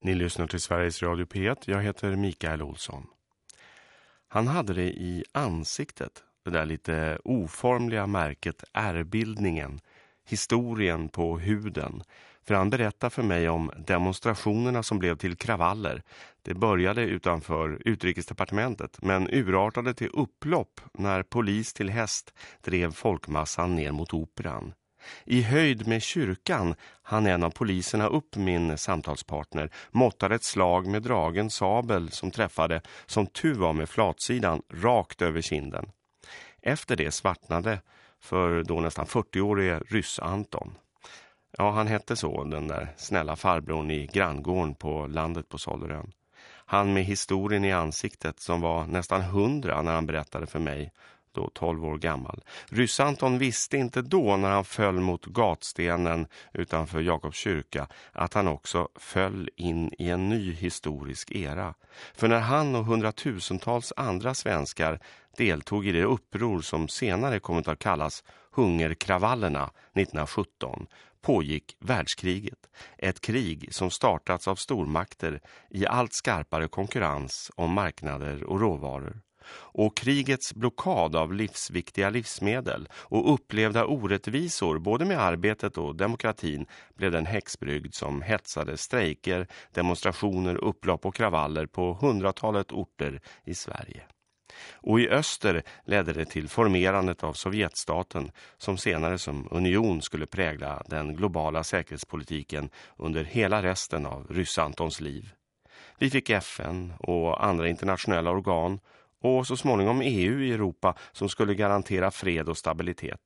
Ni lyssnar till Sveriges Radio P1. Jag heter Mikael Olsson. Han hade det i ansiktet, det där lite oformliga märket ärrbildningen, historien på huden. För han berättar för mig om demonstrationerna som blev till kravaller. Det började utanför utrikesdepartementet men urartade till upplopp när polis till häst drev folkmassan ner mot operan. I höjd med kyrkan han en av poliserna upp min samtalspartner, måttade ett slag med dragen sabel som träffade, som tur var med flatsidan, rakt över kinden. Efter det svartnade för då nästan 40-årige ryss Anton. Ja, han hette så, den där snälla farbrorn i granngården på landet på Sollerön. Han med historien i ansiktet som var nästan hundra när han berättade för mig då 12 år gammal. Ryss-Anton visste inte då när han föll mot gatstenen utanför Jakobs kyrka att han också föll in i en ny historisk era. För när han och hundratusentals andra svenskar deltog i det uppror som senare kommit att kallas hungerkravallerna 1917 pågick världskriget. Ett krig som startats av stormakter i allt skarpare konkurrens om marknader och råvaror och krigets blockad av livsviktiga livsmedel och upplevda orättvisor både med arbetet och demokratin blev den häxbrygd som hetsade strejker, demonstrationer, upplopp och kravaller på hundratalet orter i Sverige. Och i öster ledde det till formerandet av Sovjetstaten som senare som union skulle prägla den globala säkerhetspolitiken under hela resten av Ryssantons liv. Vi fick FN och andra internationella organ och så småningom EU i Europa som skulle garantera fred och stabilitet.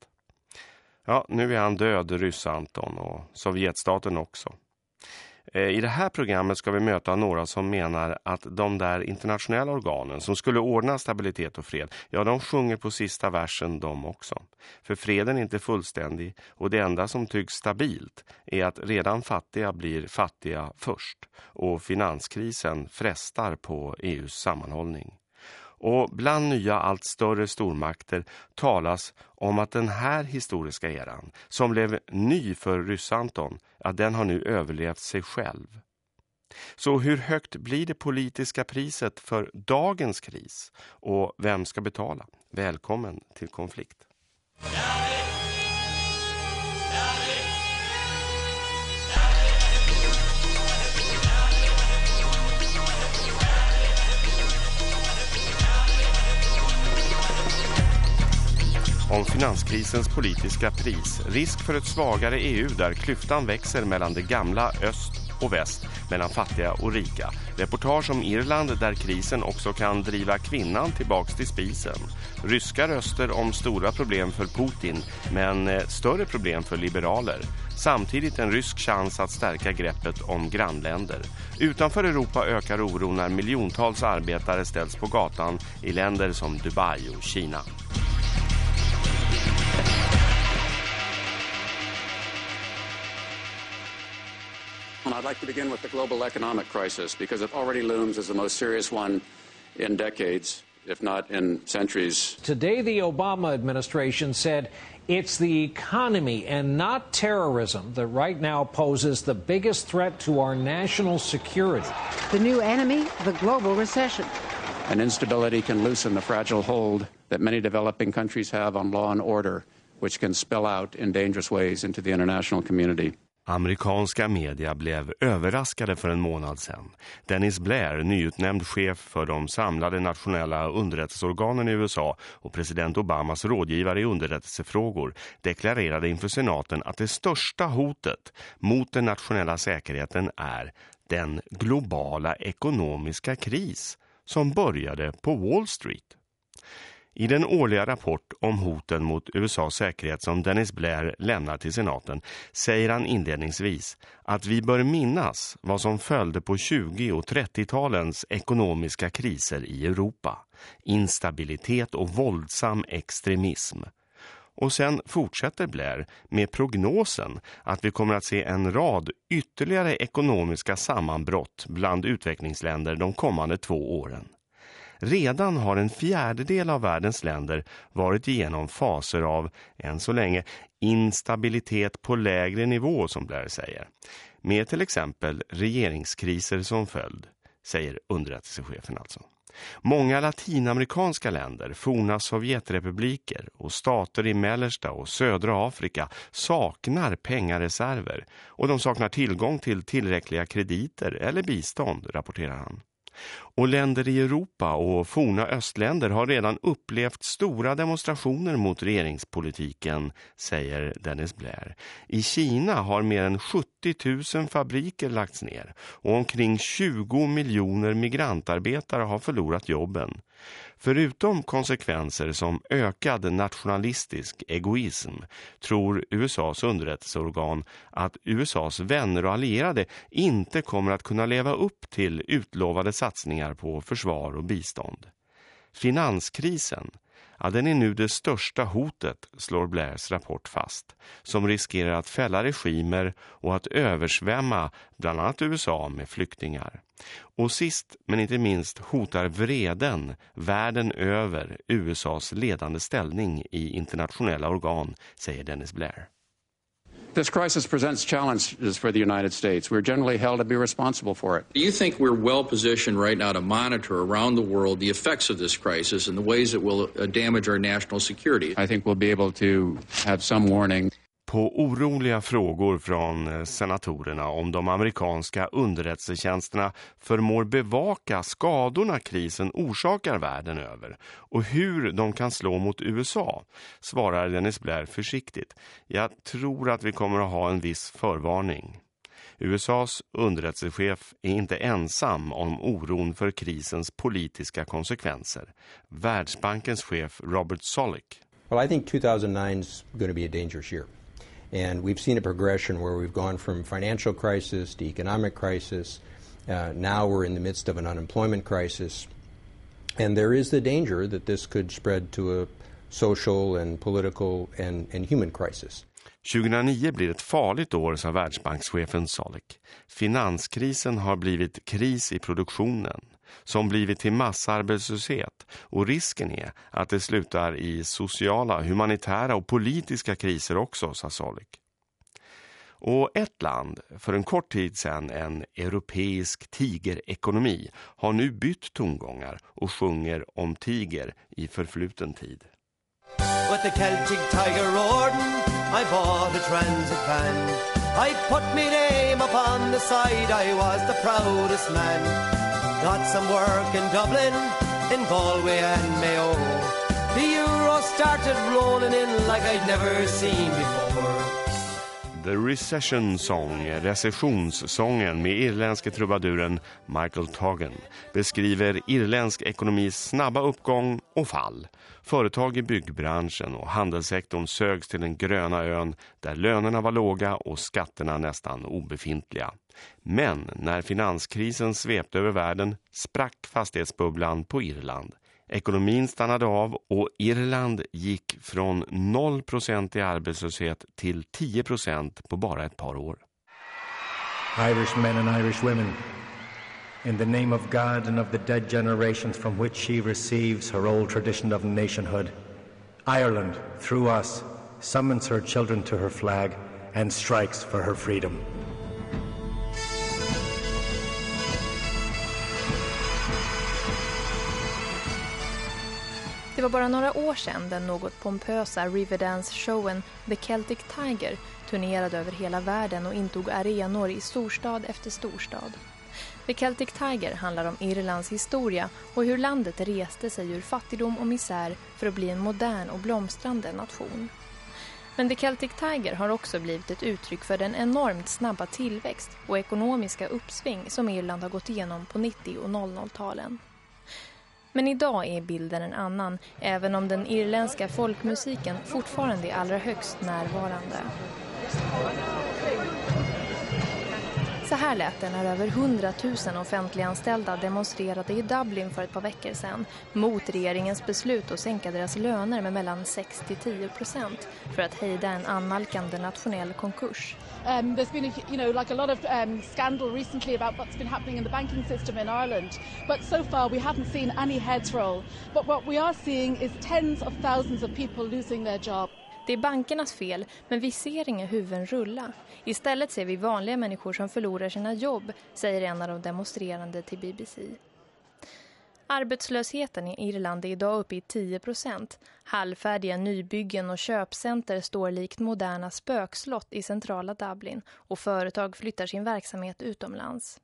Ja, nu är han död, Ryss-Anton och Sovjetstaten också. Eh, I det här programmet ska vi möta några som menar att de där internationella organen som skulle ordna stabilitet och fred, ja de sjunger på sista versen de också. För freden är inte fullständig och det enda som tycks stabilt är att redan fattiga blir fattiga först och finanskrisen frestar på EUs sammanhållning. Och bland nya allt större stormakter talas om att den här historiska eran, som blev ny för Ryssanton, att den har nu överlevt sig själv. Så hur högt blir det politiska priset för dagens kris? Och vem ska betala? Välkommen till konflikt. Om finanskrisens politiska pris, risk för ett svagare EU där klyftan växer mellan det gamla öst och väst, mellan fattiga och rika. Reportage om Irland där krisen också kan driva kvinnan tillbaks till spisen. Ryska röster om stora problem för Putin, men eh, större problem för liberaler. Samtidigt en rysk chans att stärka greppet om grannländer. Utanför Europa ökar oron när miljontals arbetare ställs på gatan i länder som Dubai och Kina. And I'd like to begin with the global economic crisis because it already looms as the most serious one in decades, if not in centuries. Today, the Obama administration said it's the economy and not terrorism that right now poses the biggest threat to our national security. The new enemy, the global recession. And instability can loosen the fragile hold that many developing countries have on law and order, which can spill out in dangerous ways into the international community. Amerikanska media blev överraskade för en månad sedan. Dennis Blair, nyutnämnd chef för de samlade nationella underrättelseorganen i USA och president Obamas rådgivare i underrättelsefrågor, deklarerade inför senaten att det största hotet mot den nationella säkerheten är den globala ekonomiska kris som började på Wall Street. I den årliga rapport om hoten mot USAs säkerhet som Dennis Blair lämnar till senaten säger han inledningsvis att vi bör minnas vad som följde på 20- och 30-talens ekonomiska kriser i Europa. Instabilitet och våldsam extremism. Och sen fortsätter Blair med prognosen att vi kommer att se en rad ytterligare ekonomiska sammanbrott bland utvecklingsländer de kommande två åren. Redan har en fjärdedel av världens länder varit igenom faser av, än så länge, instabilitet på lägre nivå som Blair säger. med till exempel regeringskriser som följd, säger underrättelsechefen alltså. Många latinamerikanska länder, forna Sovjetrepubliker och stater i mellersta och södra Afrika saknar pengareserver och de saknar tillgång till tillräckliga krediter eller bistånd, rapporterar han. Och länder i Europa och forna östländer har redan upplevt stora demonstrationer mot regeringspolitiken, säger Dennis Blair. I Kina har mer än 70 000 fabriker lagts ner och omkring 20 miljoner migrantarbetare har förlorat jobben. Förutom konsekvenser som ökad nationalistisk egoism tror USAs underrättelseorgan att USAs vänner och allierade inte kommer att kunna leva upp till utlovade satsningar på försvar och bistånd. Finanskrisen, ja, den är nu det största hotet, slår Blairs rapport fast, som riskerar att fälla regimer och att översvämma bland annat USA med flyktingar. Och sist men inte minst hotar vreden världen över USAs ledande ställning i internationella organ, säger Dennis Blair. This crisis presents challenges for the United States. We're generally held to be responsible for it. Do you think we're well positioned right now to monitor around the world the effects of this crisis and the ways it will uh, damage our national security? I think we'll be able to have some warning. På oroliga frågor från eh, senatorerna om de amerikanska underrättelsetjänsterna förmår bevaka skadorna krisen orsakar världen över och hur de kan slå mot USA, svarar Dennis Blair försiktigt. Jag tror att vi kommer att ha en viss förvarning. USAs underrättelsechef är inte ensam om oron för krisens politiska konsekvenser. Världsbankens chef Robert Solick. Well, I think 2009 is going to be a dangerous year. And we've seen a progression where we've gone from financial crisis to economic crisis. Uh, now we're in the midst of an unemployment crisis. And there is the danger that this could spread to a social and political and, and human crisis. 2009 blir ett farligt år, sa Världsbankschefen Solik. Finanskrisen har blivit kris i produktionen som blivit till massarbetslöshet och risken är att det slutar i sociala, humanitära och politiska kriser också, sa Solik. Och ett land, för en kort tid sedan en europeisk tigerekonomi, har nu bytt tongångar och sjunger om tiger i förfluten tid. With the Celtic tiger Orden, I bought a transit van. I put me name upon the side, I was the proudest man. Got some work in Dublin, in Galway and Mayo. The euro started rolling in like I'd never seen before. The Recession Song, recessionssången med irländske trubaduren Michael Togan, beskriver irländsk ekonomis snabba uppgång och fall. Företag i byggbranschen och handelssektorn sögs till den gröna ön där lönerna var låga och skatterna nästan obefintliga. Men när finanskrisen svepte över världen sprack fastighetsbubblan på Irland. Ekonomin stannade av och Irland gick från 0% i arbetslöshet till 10% på bara ett par år. Irish men and Irish women, in the name of God and of the dead generations from which she receives her old tradition of nationhood, Ireland, through us, summons her children to her flag and strikes for her freedom. Det var bara några år sedan den något pompösa Riverdance-showen The Celtic Tiger turnerade över hela världen och intog arenor i storstad efter storstad. The Celtic Tiger handlar om Irlands historia och hur landet reste sig ur fattigdom och misär för att bli en modern och blomstrande nation. Men The Celtic Tiger har också blivit ett uttryck för den enormt snabba tillväxt och ekonomiska uppsving som Irland har gått igenom på 90- och 00-talen. Men idag är bilden en annan, även om den irländska folkmusiken fortfarande är allra högst närvarande. Så här lät det när över 100 000 offentliganställda demonstrerade i Dublin för ett par veckor sedan mot regeringens beslut att sänka deras löner med mellan 6-10 procent för att hejda en annalkande nationell konkurs. Um, there's been, a, you know, like a lot of um, scandal recently about what's been happening in the banking system in Ireland. But so far we haven't seen any heads roll. But what we are seeing is tens of thousands of people losing their job. Det är bankernas fel, men vi ser inga huvuden rulla. Istället ser vi vanliga människor som förlorar sina jobb, säger en av de demonstrerande till BBC. Arbetslösheten i Irland är idag uppe i 10 procent. Halvfärdiga nybyggen och köpcenter står likt moderna spökslott i centrala Dublin och företag flyttar sin verksamhet utomlands.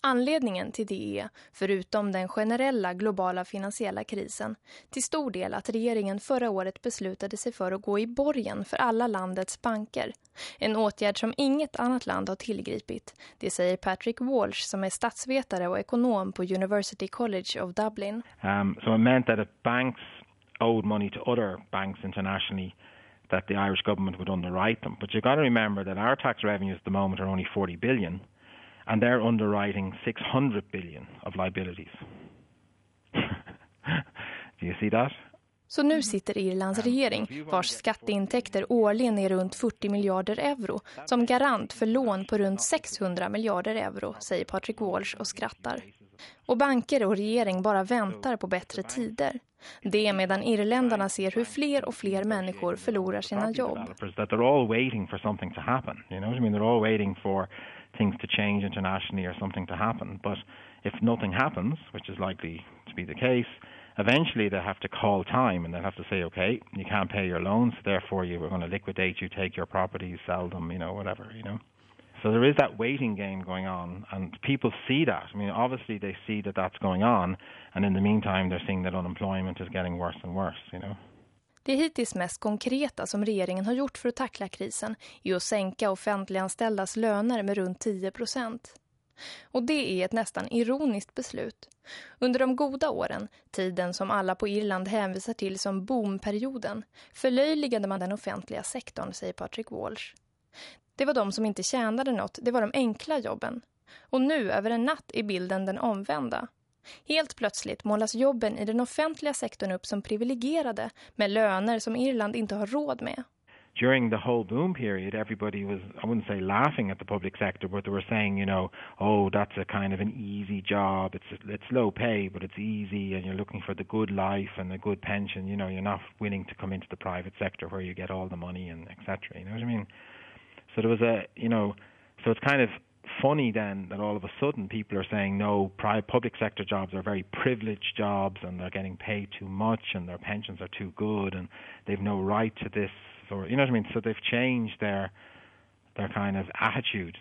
Anledningen till det är, förutom den generella globala finansiella krisen, till stor del att regeringen förra året beslutade sig för att gå i borgen för alla landets banker. En åtgärd som inget annat land har tillgripit. Det säger Patrick Walsh som är statsvetare och ekonom på University College of Dublin. Um, so it meant that if banks owed money to other banks internationally that the Irish government would underwrite them. But you've got to remember that our tax revenues at the moment are only 40 billion and they're underwriting 600 billion of liabilities. Do you see that? Så nu sitter Irlands regering, vars skatteintäkter årligen är runt 40 miljarder euro, som garant för lån på runt 600 miljarder euro, säger Patrick Walsh och skrattar. Och banker och regering bara väntar på bättre tider. Det medan irländarna ser hur fler och fler människor förlorar sina jobb. They're all waiting for something to happen. You know what I mean? They're all waiting for things to change internationally or something to happen. But if nothing happens, which is likely to be the case, eventually they'll have to call time and they'll have to say, okay, you can't pay your loans, therefore you are going to liquidate you, take your properties, sell them, you know, whatever, you know. So there is that waiting game going on, and people see that. I mean, obviously they see that that's going on, and in the meantime they're seeing that unemployment is getting worse and worse, you know. Det hittills mest konkreta som regeringen har gjort för att tackla krisen är att sänka offentliganställdas löner med runt 10 procent. Och det är ett nästan ironiskt beslut. Under de goda åren, tiden som alla på Irland hänvisar till som boomperioden, förlöjligade man den offentliga sektorn, säger Patrick Walsh. Det var de som inte tjänade något, det var de enkla jobben. Och nu, över en natt, är bilden den omvända. Helt plötsligt målas jobben i den offentliga sektorn upp som privilegierade med löner som Irland inte har råd med. during the whole boom period, everybody was, I wouldn't say laughing at the public sector, but they were saying, you know, oh, that's a kind of an easy job. It's, it's low pay, but it's easy and you're looking for the good life and a good pension. You know, you're not willing to come into the private sector where you get all the money and etc. You know what I mean? So there was a, you know, so it's kind of funny then that all of a sudden people are saying no, public sector jobs are very privileged jobs and they're getting paid too much and their pensions are too good and they've no right to this or you know what I mean. So they've changed their their kind of attitude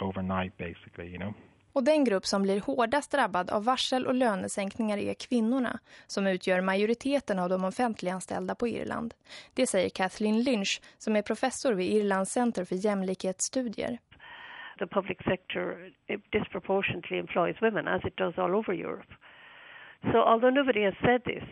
overnight basically, you know. Och den grupp som blir hårdast drabbad av varsel och lönesänkningar är kvinnorna, som utgör majoriteten av de offentliganställda på Irland. Det säger Kathleen Lynch, som är professor vid Irlands Center för jämlikhetsstudier the public sector disproportionately employs women, as it does all over Europe. So, although nobody has said this,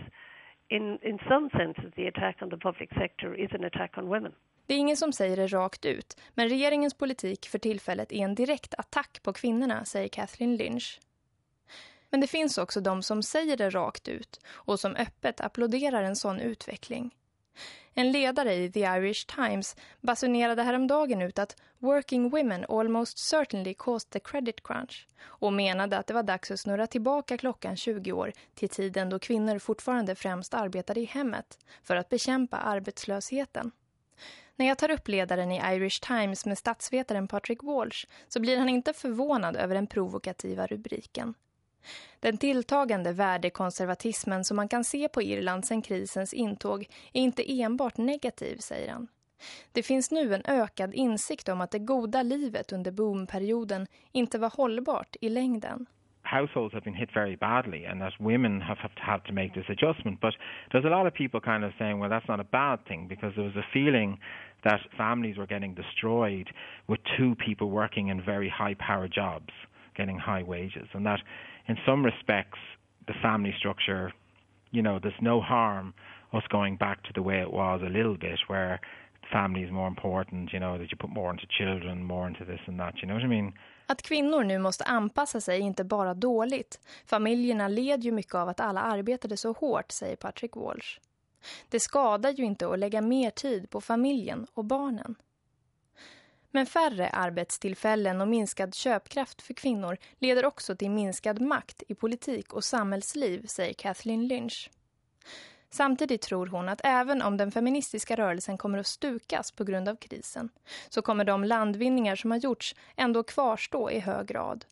in, in some senses the attack on the public sector is an attack on women. Det är ingen som säger det rakt ut, men regeringens politik för tillfället är en direkt attack på kvinnorna, säger Kathleen Lynch. Men det finns också de som säger det rakt ut och som öppet applåderar en sån utveckling. En ledare i The Irish Times basunerade häromdagen ut att working women almost certainly caused the credit crunch och menade att det var dags att snurra tillbaka klockan 20 år till tiden då kvinnor fortfarande främst arbetade i hemmet för att bekämpa arbetslösheten. När jag tar upp ledaren i Irish Times med statsvetaren Patrick Walsh så blir han inte förvånad över den provokativa rubriken. Den tilltagande värdekonservatismen som man kan se på Irland sedan krisens intåg är inte enbart negativ, säger han. Det finns nu en ökad insikt om att det goda livet under boomperioden inte var hållbart i längden. households have been hit very badly and that women have, have had to make this adjustment. But there's a lot of people kind of saying, well, that's not a bad thing because there was a feeling that families were getting destroyed with two people working in very high power jobs, getting high wages. And that in some respects, the family structure, you know, there's no harm us going back to the way it was a little bit where family is more important, you know, that you put more into children, more into this and that, you know what I mean? Att kvinnor nu måste anpassa sig är inte bara dåligt. Familjerna led ju mycket av att alla arbetade så hårt, säger Patrick Walsh. Det skadar ju inte att lägga mer tid på familjen och barnen. Men färre arbetstillfällen och minskad köpkraft för kvinnor leder också till minskad makt i politik och samhällsliv, säger Kathleen Lynch. Samtidigt tror hon att även om den feministiska rörelsen kommer att stukas på grund av krisen så kommer de landvinningar som har gjorts ändå kvarstå i hög grad.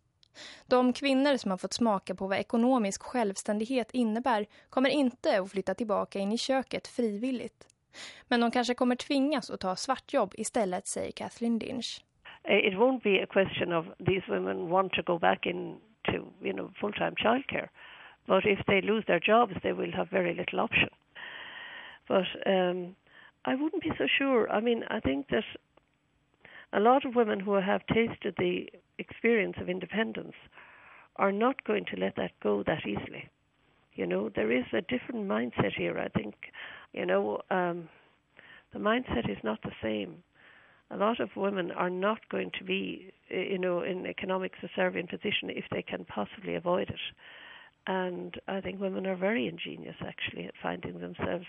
De kvinnor som har fått smaka på vad ekonomisk självständighet innebär kommer inte att flytta tillbaka in i köket frivilligt. Men de kanske kommer tvingas att ta svartjobb istället, säger Kathleen Dinch. Eh, it won't be a question of these women want to go back into, you know, full-time childcare. But if they lose their jobs, they will have very little option. But um, I wouldn't be so sure. I mean, I think that a lot of women who have tasted the experience of independence are not going to let that go that easily. You know, there is a different mindset here, I think. You know, um, the mindset is not the same. A lot of women are not going to be, you know, in economic subservient position if they can possibly avoid it. And I think women are very ingenious, actually, at finding themselves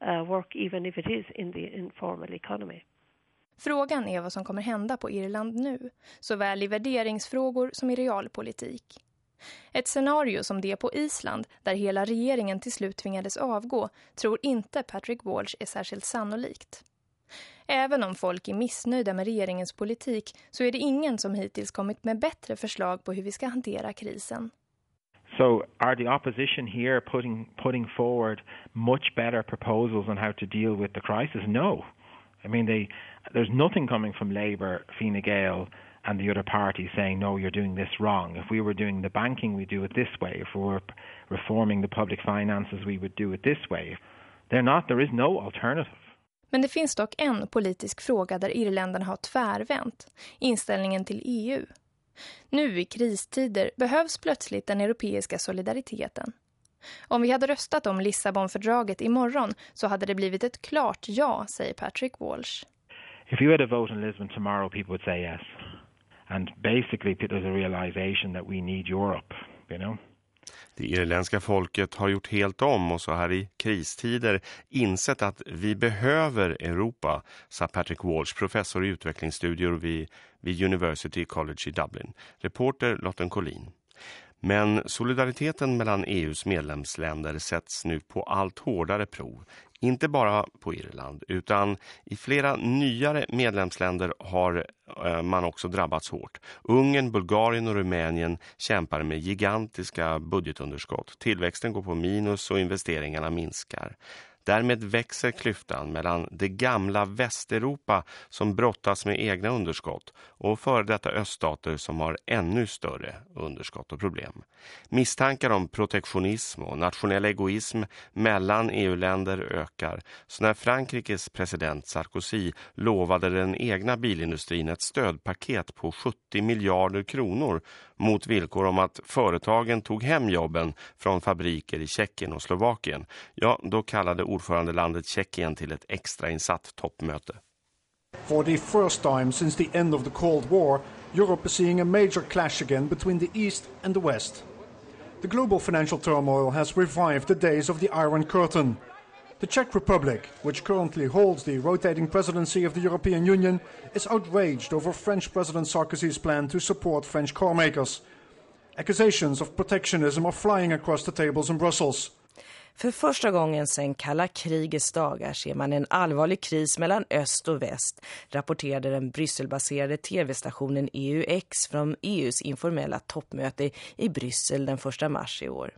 uh, work, even if it is in the informal economy. Frågan är vad som kommer hända på Irland nu, såväl i värderingsfrågor som i realpolitik. Ett scenario som det på Island, där hela regeringen till slut tvingades avgå, tror inte Patrick Walsh är särskilt sannolikt. Även om folk är missnöjda med regeringens politik så är det ingen som hittills kommit med bättre förslag på hur vi ska hantera krisen. So are the opposition here putting putting forward much better proposals on how to deal with the crisis? No. I mean, they, there's nothing coming from Labour, Fine Gael, and the other party saying, no, you're doing this wrong. If we were doing the banking, we do it this way. If we were reforming the public finances, we would do it this way. They're not. There is no alternative. Men det finns dock en politisk fråga där Irländarna har tvärvänt. Inställningen till EU. Nu i kristider behövs plötsligt den europeiska solidariteten. Om vi hade röstat om Lissabonfördraget imorgon så hade det blivit ett klart ja, säger Patrick Walsh. If you had a vote in Lisbon tomorrow, people would say yes. And basically there's a realization that we need Europe, you know. Det irländska folket har gjort helt om och så här i kristider insett att vi behöver Europa, sa Patrick Walsh, professor i utvecklingsstudier vid, vid University College i Dublin. Reporter Lotten Collin. Men solidariteten mellan EUs medlemsländer sätts nu på allt hårdare prov. Inte bara på Irland utan i flera nyare medlemsländer har eh, man också drabbats hårt. Ungern, Bulgarien och Rumänien kämpar med gigantiska budgetunderskott. Tillväxten går på minus och investeringarna minskar. Därmed växer klyftan mellan det gamla Västeuropa som brottas med egna underskott och före detta öststater som har ännu större underskott och problem. Misstankar om protektionism och nationell egoism mellan EU-länder ökar. Så när Frankrikes president Sarkozy lovade den egna bilindustrin ett stödpaket på 70 miljarder kronor mot villkor om att företagen tog hem jobben från fabriker i Tjeckien och Slovakien, ja då kallade ordförandelandet Tjeckien till ett extrainsatt toppmöte. For the first time since the end of the Cold War, Europe is seeing a major clash again between the East and the West. The global financial turmoil has revived the days of the Iron Curtain. The Czech Republic, which currently holds the rotating presidency of the European Union, is outraged over French President Sarkozy's plan to support French carmakers. Accusations of protectionism are flying across the tables in Brussels. För första gången sedan kalla krigets dagar ser man en allvarlig kris mellan öst och väst, rapporterade den Brysselbaserade tv-stationen EUX från EUs informella toppmöte i Bryssel den 1 mars i år.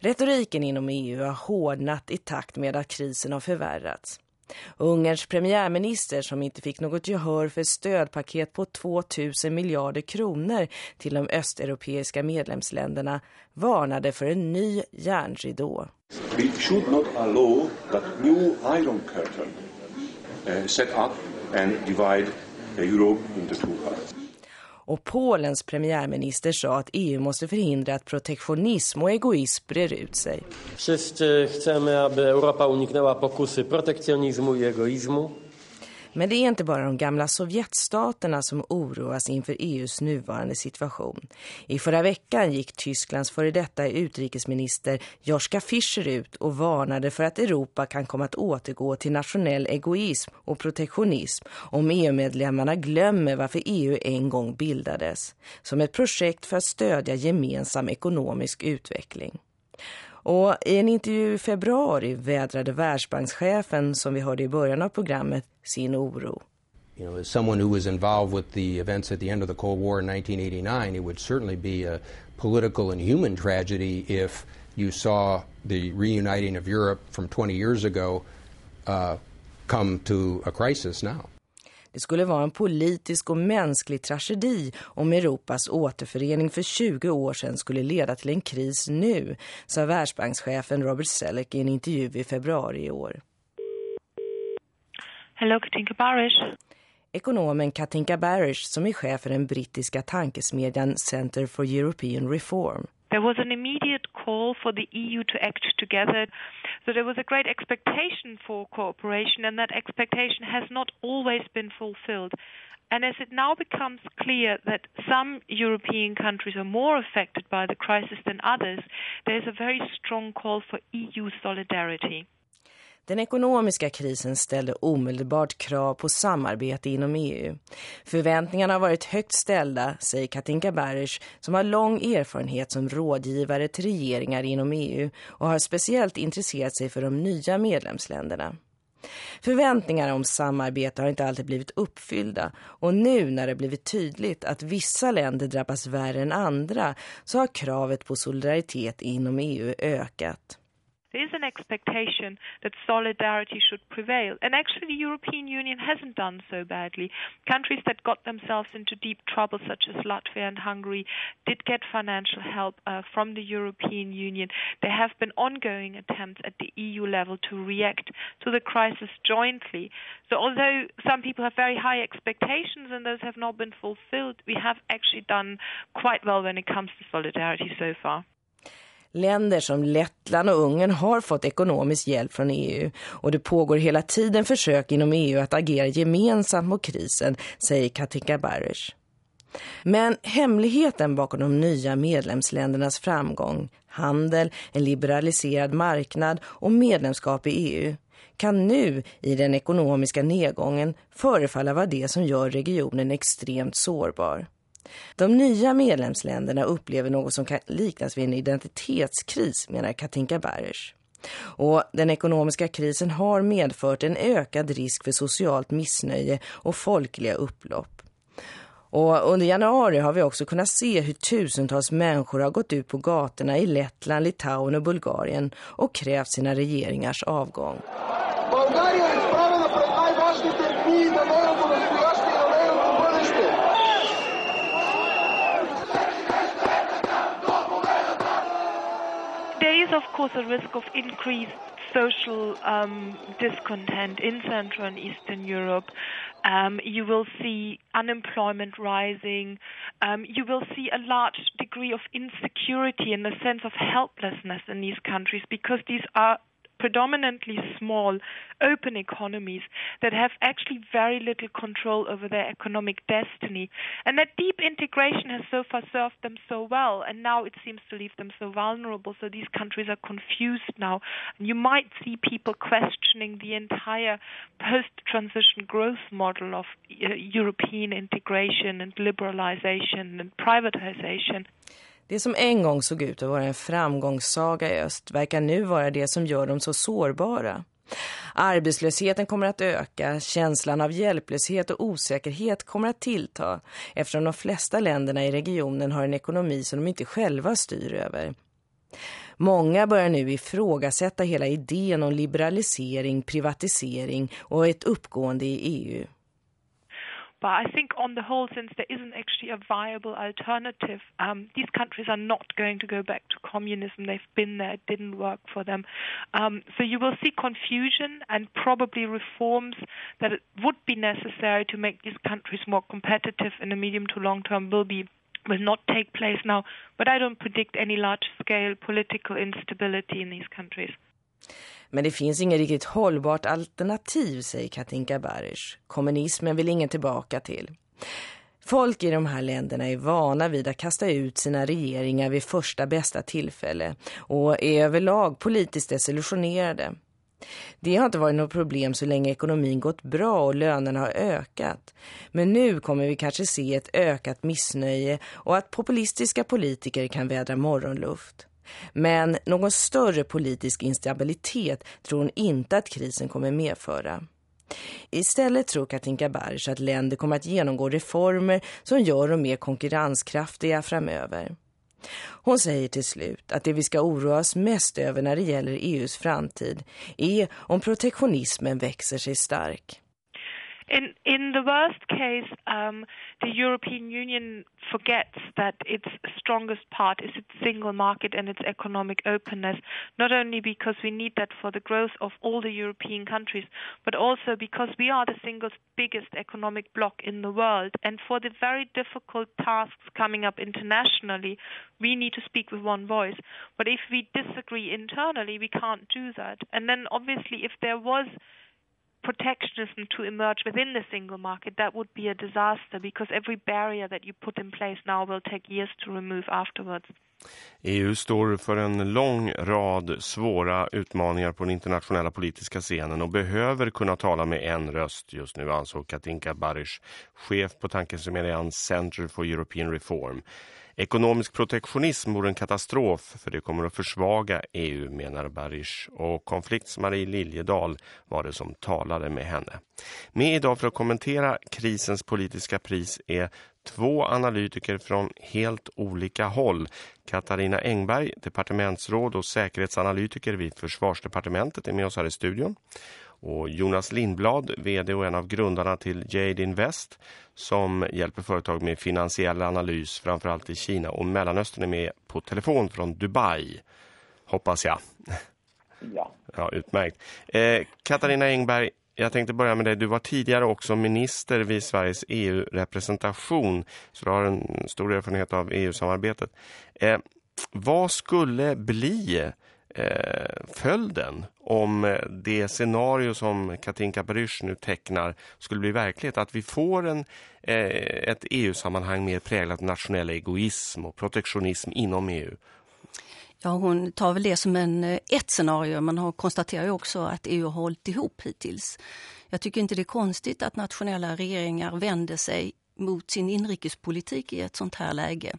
Retoriken inom EU har hårdnat i takt med att krisen har förvärrats. Ungerns premiärminister som inte fick något gehör för stödpaket på 2000 miljarder kronor till de östeuropeiska medlemsländerna varnade för en ny järnridå. We should not allow that new iron curtain uh, set up and divide Europe into two parts. Och Polens premiärminister sa att EU måste förhindra att protektionism och egoism brer ut sig. Wszyscy chcemy, aby Europa uniknęła pokusy protekcjonizmu i egoizmu. Men det är inte bara de gamla Sovjetstaterna som oroas inför EUs nuvarande situation. I förra veckan gick Tysklands före detta utrikesminister Joschka Fischer ut och varnade för att Europa kan komma att återgå till nationell egoism och protektionism om EU-medlemmarna glömmer varför EU en gång bildades. Som ett projekt för att stödja gemensam ekonomisk utveckling. Och i en intervju i februari vädrade Världsbankschefen som vi hörde i början av programmet sin oro. You know, as someone who was involved with the events at the end of the Cold War in 1989, it would certainly be a political and human tragedy if you saw the reuniting of Europe from 20 years ago uh, come to a crisis now. Det skulle vara en politisk och mänsklig tragedi om Europas återförening för 20 år sedan skulle leda till en kris nu, sa Världsbankschefen Robert Selleck i en intervju i februari i år. Hello, Katinka Barish. Ekonomen Katinka Barish som är chef för den brittiska tankesmedjan Center for European Reform. There was an immediate call for the EU to act together. So there was a great expectation for cooperation, and that expectation has not always been fulfilled. And as it now becomes clear that some European countries are more affected by the crisis than others, there is a very strong call for EU solidarity. Den ekonomiska krisen ställde omedelbart krav på samarbete inom EU. Förväntningarna har varit högt ställda, säger Katinka Barish som har lång erfarenhet som rådgivare till regeringar inom EU och har speciellt intresserat sig för de nya medlemsländerna. Förväntningarna om samarbete har inte alltid blivit uppfyllda och nu när det blivit tydligt att vissa länder drabbas värre än andra så har kravet på solidaritet inom EU ökat. There is an expectation that solidarity should prevail. And actually, the European Union hasn't done so badly. Countries that got themselves into deep trouble, such as Latvia and Hungary, did get financial help uh, from the European Union. There have been ongoing attempts at the EU level to react to the crisis jointly. So, although some people have very high expectations and those have not been fulfilled, we have actually done quite well when it comes to solidarity so far. Länder som Lettland och Ungern har fått ekonomisk hjälp från EU och det pågår hela tiden försök inom EU att agera gemensamt mot krisen, säger Katinka Barish. Men hemligheten bakom de nya medlemsländernas framgång, handel, en liberaliserad marknad och medlemskap i EU kan nu i den ekonomiska nedgången förefalla vara det som gör regionen extremt sårbar. De nya medlemsländerna upplever något som kan liknas vid en identitetskris, menar Katinka Barish. Och den ekonomiska krisen har medfört en ökad risk för socialt missnöje och folkliga upplopp. Och under januari har vi också kunnat se hur tusentals människor har gått ut på gatorna i Lettland, Litauen och Bulgarien och krävt sina regeringars avgång. Bulgarien is, of course, a risk of increased social um, discontent in Central and Eastern Europe. Um, you will see unemployment rising. Um, you will see a large degree of insecurity and a sense of helplessness in these countries because these are predominantly small, open economies that have actually very little control over their economic destiny. And that deep integration has so far served them so well, and now it seems to leave them so vulnerable. So these countries are confused now. And you might see people questioning the entire post transition growth model of uh, European integration and liberalization and privatization. Det som en gång såg ut att vara en framgångssaga i öst verkar nu vara det som gör dem så sårbara. Arbetslösheten kommer att öka, känslan av hjälplöshet och osäkerhet kommer att tillta eftersom de flesta länderna i regionen har en ekonomi som de inte själva styr över. Många börjar nu ifrågasätta hela idén om liberalisering, privatisering och ett uppgående i EU. But I think on the whole, since there isn't actually a viable alternative, um, these countries are not going to go back to communism. They've been there, it didn't work for them. Um, so you will see confusion and probably reforms that would be necessary to make these countries more competitive in the medium to long term will be will not take place now. But I don't predict any large scale political instability in these countries. Men det finns inget riktigt hållbart alternativ, säger Katinka Barish. Kommunismen vill ingen tillbaka till. Folk i de här länderna är vana vid att kasta ut sina regeringar vid första bästa tillfälle och är överlag politiskt desillusionerade. Det har inte varit något problem så länge ekonomin gått bra och lönerna har ökat. Men nu kommer vi kanske se ett ökat missnöje och att populistiska politiker kan vädra morgonluft. Men någon större politisk instabilitet tror hon inte att krisen kommer medföra. Istället tror Katinka Baric att länder kommer att genomgå reformer som gör dem mer konkurrenskraftiga framöver. Hon säger till slut att det vi ska oroa oss mest över när det gäller EUs framtid är om protektionismen växer sig stark. In in the worst case, um, the European Union forgets that its strongest part is its single market and its economic openness, not only because we need that for the growth of all the European countries, but also because we are the single biggest economic bloc in the world. And for the very difficult tasks coming up internationally, we need to speak with one voice. But if we disagree internally, we can't do that. And then obviously if there was protectionism to emerge within the single market, that would be a disaster because every barrier that you put in place now will take years to remove afterwards. EU står för en lång rad svåra utmaningar på den internationella politiska scenen och behöver kunna tala med en röst just nu, ansåg Katinka Barish, chef på tankesmedjan Center for European Reform. Ekonomisk protektionism vore en katastrof för det kommer att försvaga EU, menar Barish. Och konflikts Marie Liljedal var det som talade med henne. Med idag för att kommentera krisens politiska pris är två analytiker från helt olika håll. Katarina Engberg, departementsråd och säkerhetsanalytiker vid Försvarsdepartementet är med oss här i studion. Och Jonas Lindblad, vd och en av grundarna till Jade Invest som hjälper företag med finansiell analys framförallt i Kina och Mellanöstern är med på telefon från Dubai. Hoppas jag. Ja. Ja, utmärkt. Eh, Katarina Engberg, jag tänkte börja med dig. Du var tidigare också minister vid Sveriges EU-representation så du har en stor erfarenhet av EU-samarbetet. Eh, vad skulle bli eh, följden om eh, det scenario som Katinka Brysch nu tecknar skulle bli verklighet. Att vi får en, eh, ett EU-sammanhang mer präglat nationell egoism och protektionism inom EU. Ja, hon tar väl det som en, eh, ett scenario. Man har konstaterar ju också att EU har hållit ihop hittills. Jag tycker inte det är konstigt att nationella regeringar vänder sig mot sin inrikespolitik i ett sånt här läge.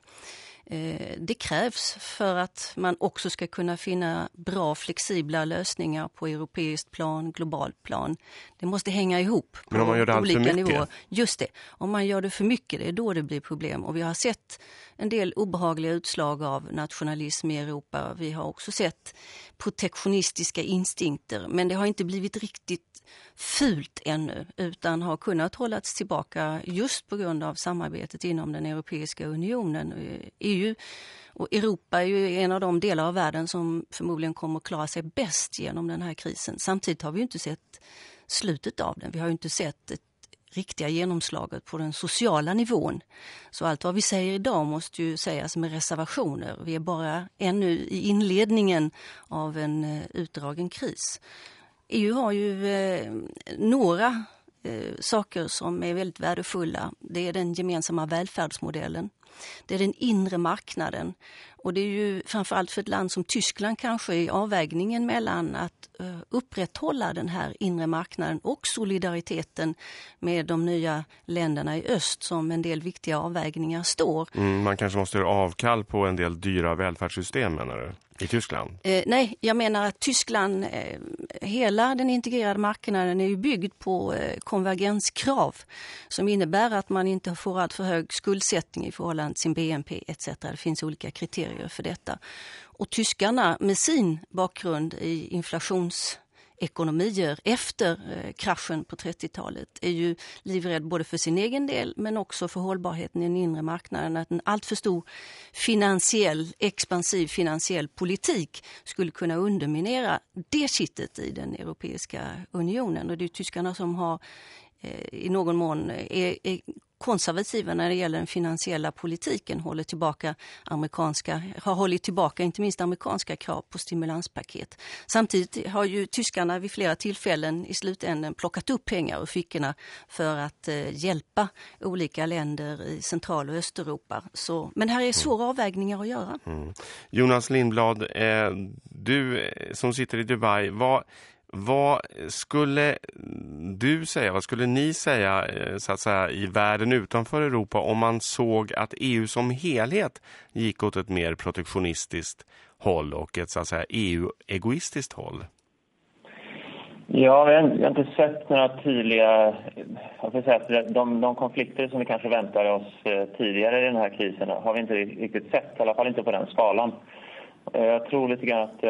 Eh, det krävs för att man också ska kunna finna bra flexibla lösningar på europeiskt plan, globalt plan. Det måste hänga ihop på Men om man gör det olika nivåer. Just det, om man gör det för mycket, det är då det blir problem. Och vi har sett en del obehagliga utslag av nationalism i Europa. Vi har också sett protektionistiska instinkter, men det har inte blivit riktigt fult ännu utan har kunnat hållats tillbaka just på grund av samarbetet inom den Europeiska unionen. EU och Europa är ju en av de delar av världen som förmodligen kommer att klara sig bäst genom den här krisen. Samtidigt har vi inte sett slutet av den. Vi har inte sett ett riktiga genomslaget på den sociala nivån. Så allt vad vi säger idag måste ju sägas med reservationer. Vi är bara ännu i inledningen av en eh, utdragen kris. EU har ju eh, några eh, saker som är väldigt värdefulla. Det är den gemensamma välfärdsmodellen. Det är den inre marknaden. Och det är ju framförallt för ett land som Tyskland kanske i avvägningen mellan att eh, upprätthålla den här inre marknaden och solidariteten med de nya länderna i öst som en del viktiga avvägningar står. Mm, man kanske måste göra avkall på en del dyra välfärdssystem menar du? I Tyskland? Eh, nej, jag menar att Tyskland, eh, hela den integrerade marknaden är ju byggd på eh, konvergenskrav som innebär att man inte får allt för hög skuldsättning i förhållande till sin BNP etc. Det finns olika kriterier för detta. Och tyskarna med sin bakgrund i inflations ekonomier efter eh, kraschen på 30-talet är ju livrädd både för sin egen del men också för hållbarheten i den inre marknaden. Att en alltför stor finansiell, expansiv finansiell politik skulle kunna underminera det kittet i den Europeiska unionen. Och det är tyskarna som har eh, i någon mån eh, är, är konservativa när det gäller den finansiella politiken håller tillbaka amerikanska, har hållit tillbaka inte minst amerikanska krav på stimulanspaket. Samtidigt har ju tyskarna vid flera tillfällen i slutändan plockat upp pengar ur fickorna för att eh, hjälpa olika länder i Central- och Östeuropa. Så, men här är svåra avvägningar att göra. Mm. Jonas Lindblad, eh, du som sitter i Dubai, vad vad skulle du säga, vad skulle ni säga eh, så att säga, i världen utanför Europa om man såg att EU som helhet gick åt ett mer protektionistiskt håll och ett så att säga EU-egoistiskt håll? Ja, vi har, inte sett några tydliga... Jag får säga att de, de konflikter som vi kanske väntade oss eh, tidigare i den här krisen har vi inte riktigt sett, i alla fall inte på den skalan. Eh, jag tror lite grann att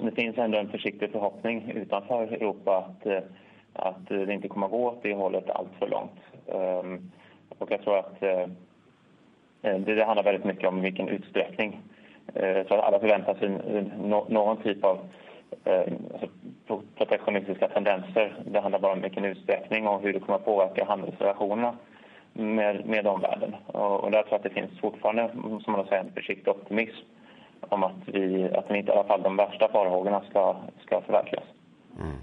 men det finns ändå en försiktig förhoppning utanför Europa att, eh, att det inte kommer att gå åt det hållet allt för långt. Ehm, och jag tror att eh, eh, det, det handlar väldigt mycket om vilken utsträckning. Så att alla förväntar sig någon typ av alltså, protektionistiska tendenser. Det handlar bara om vilken utsträckning och hur det kommer att påverka handelsrelationerna med, med omvärlden. Och, och där tror jag att det finns fortfarande, som man säger, en försiktig optimism om att, vi, att inte i alla fall de värsta farhågorna ska, ska förverkligas. Mm.